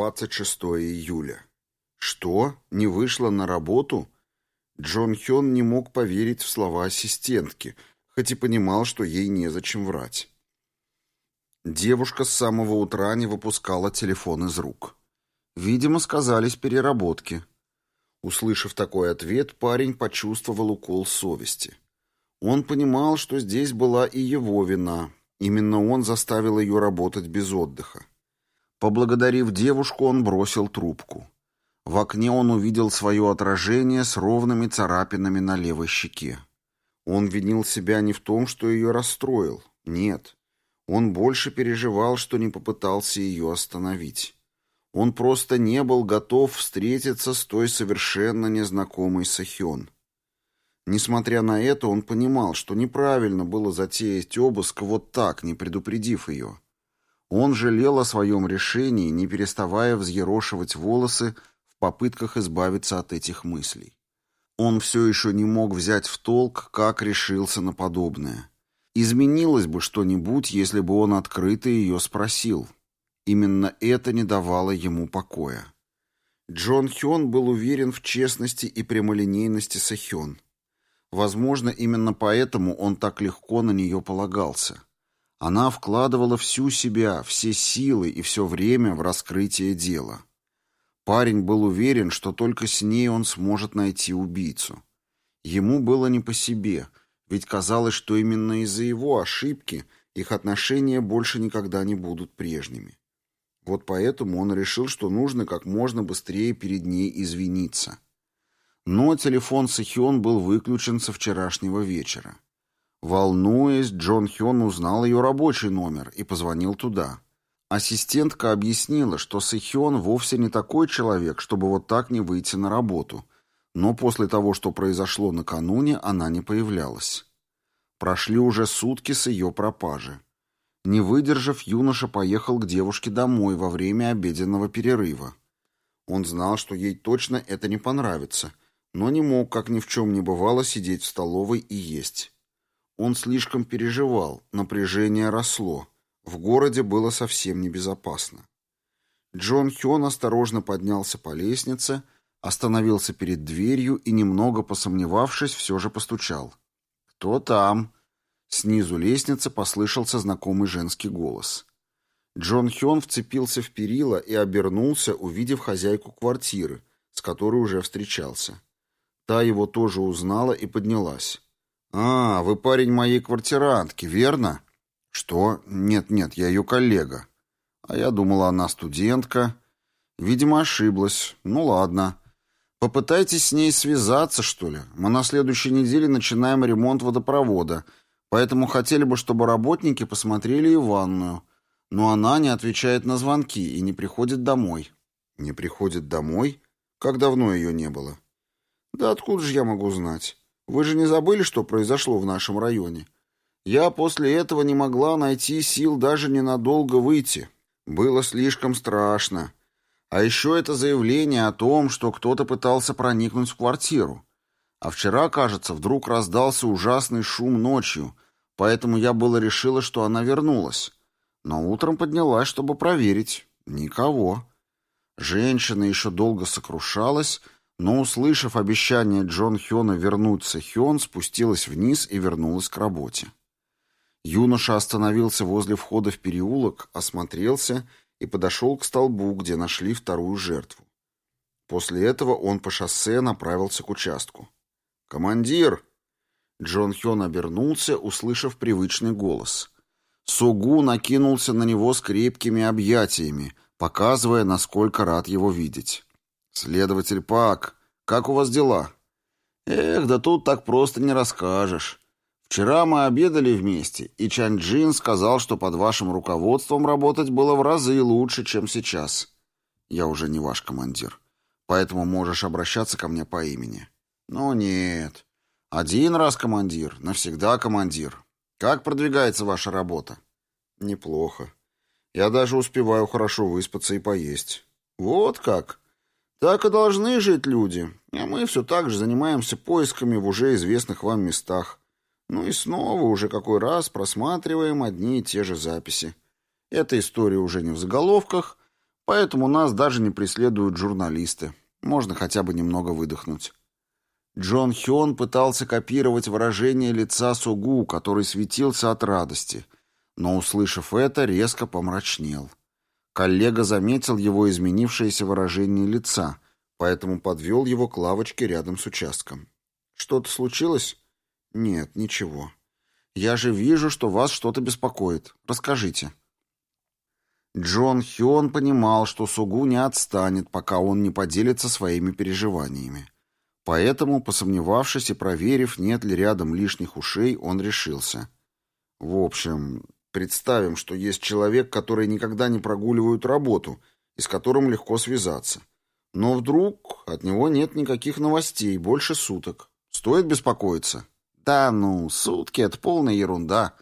26 июля. Что? Не вышла на работу? Джон Хён не мог поверить в слова ассистентки, хоть и понимал, что ей незачем врать. Девушка с самого утра не выпускала телефон из рук. Видимо, сказались переработки. Услышав такой ответ, парень почувствовал укол совести. Он понимал, что здесь была и его вина. Именно он заставил ее работать без отдыха. Поблагодарив девушку, он бросил трубку. В окне он увидел свое отражение с ровными царапинами на левой щеке. Он винил себя не в том, что ее расстроил. Нет. Он больше переживал, что не попытался ее остановить. Он просто не был готов встретиться с той совершенно незнакомой Сахён. Несмотря на это, он понимал, что неправильно было затеять обыск вот так, не предупредив ее. Он жалел о своем решении, не переставая взъерошивать волосы в попытках избавиться от этих мыслей. Он все еще не мог взять в толк, как решился на подобное. Изменилось бы что-нибудь, если бы он открыто ее спросил. Именно это не давало ему покоя. Джон Хён был уверен в честности и прямолинейности Сэхён. Возможно, именно поэтому он так легко на нее полагался. Она вкладывала всю себя, все силы и все время в раскрытие дела. Парень был уверен, что только с ней он сможет найти убийцу. Ему было не по себе, ведь казалось, что именно из-за его ошибки их отношения больше никогда не будут прежними. Вот поэтому он решил, что нужно как можно быстрее перед ней извиниться. Но телефон Сэхён был выключен со вчерашнего вечера. Волнуясь, Джон Хён узнал ее рабочий номер и позвонил туда. Ассистентка объяснила, что Сэхён вовсе не такой человек, чтобы вот так не выйти на работу. Но после того, что произошло накануне, она не появлялась. Прошли уже сутки с ее пропажи. Не выдержав, юноша поехал к девушке домой во время обеденного перерыва. Он знал, что ей точно это не понравится, но не мог, как ни в чем не бывало, сидеть в столовой и есть. Он слишком переживал, напряжение росло. В городе было совсем небезопасно. Джон Хён осторожно поднялся по лестнице, остановился перед дверью и, немного посомневавшись, все же постучал. «Кто там?» Снизу лестницы послышался знакомый женский голос. Джон Хён вцепился в перила и обернулся, увидев хозяйку квартиры, с которой уже встречался. Та его тоже узнала и поднялась. «А, вы парень моей квартирантки, верно?» «Что? Нет-нет, я ее коллега». «А я думала, она студентка». «Видимо, ошиблась. Ну ладно. Попытайтесь с ней связаться, что ли. Мы на следующей неделе начинаем ремонт водопровода, поэтому хотели бы, чтобы работники посмотрели и ванную. Но она не отвечает на звонки и не приходит домой». «Не приходит домой? Как давно ее не было?» «Да откуда же я могу знать?» Вы же не забыли, что произошло в нашем районе? Я после этого не могла найти сил даже ненадолго выйти. Было слишком страшно. А еще это заявление о том, что кто-то пытался проникнуть в квартиру. А вчера, кажется, вдруг раздался ужасный шум ночью, поэтому я было решила, что она вернулась. Но утром поднялась, чтобы проверить. Никого. Женщина еще долго сокрушалась, но, услышав обещание Джон Хёна вернуться, Хён спустилась вниз и вернулась к работе. Юноша остановился возле входа в переулок, осмотрелся и подошел к столбу, где нашли вторую жертву. После этого он по шоссе направился к участку. «Командир!» Джон Хён обернулся, услышав привычный голос. Сугу накинулся на него с крепкими объятиями, показывая, насколько рад его видеть. «Следователь Пак, как у вас дела?» «Эх, да тут так просто не расскажешь. Вчера мы обедали вместе, и Чан Джин сказал, что под вашим руководством работать было в разы лучше, чем сейчас. Я уже не ваш командир, поэтому можешь обращаться ко мне по имени». «Ну нет. Один раз командир, навсегда командир. Как продвигается ваша работа?» «Неплохо. Я даже успеваю хорошо выспаться и поесть». «Вот как?» Так и должны жить люди, а мы все так же занимаемся поисками в уже известных вам местах. Ну и снова уже какой раз просматриваем одни и те же записи. Эта история уже не в заголовках, Поэтому нас даже не преследуют журналисты. Можно хотя бы немного выдохнуть. Джон Хён пытался копировать выражение лица Сугу, который светился от радости, но, услышав это, резко помрачнел. Коллега заметил его изменившееся выражение лица, поэтому подвел его к лавочке рядом с участком. «Что-то случилось?» «Нет, ничего. Я же вижу, что вас что-то беспокоит. Расскажите». Джон Хён понимал, что Сугу не отстанет, пока он не поделится своими переживаниями. Поэтому, посомневавшись и проверив, нет ли рядом лишних ушей, он решился. В общем, представим, что есть человек, который никогда не прогуливает работу и с которым легко связаться. Но вдруг от него нет никаких новостей больше суток. Стоит беспокоиться? Да, ну, сутки — это полная ерунда.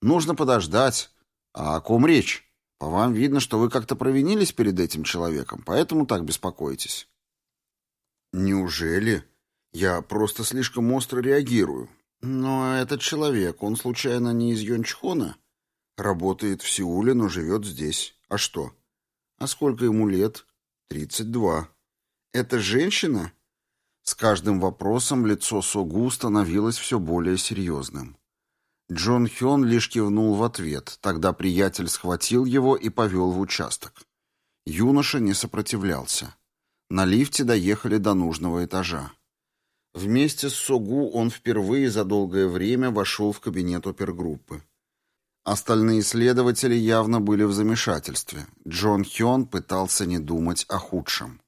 Нужно подождать. А о ком речь? По вам видно, что вы как-то провинились перед этим человеком, поэтому так беспокоитесь. Неужели? Я просто слишком остро реагирую. Но этот человек, он случайно не из Йончхона? Работает в Сеуле, но живет здесь. А что? А сколько ему лет? Тридцать два. Это женщина? С каждым вопросом лицо Согу становилось все более серьезным. Джон Хён лишь кивнул в ответ, тогда приятель схватил его и повел в участок. Юноша не сопротивлялся. На лифте доехали до нужного этажа. Вместе с Согу он впервые за долгое время вошел в кабинет опергруппы. Остальные следователи явно были в замешательстве. Джон Хён пытался не думать о худшем.